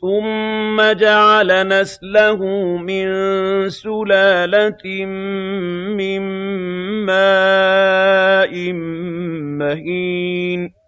ثُمَّ جَعَلَ نَسْلَهُ مِن سُلَالَةٍ مِّن مَّاءٍ مَّهِينٍ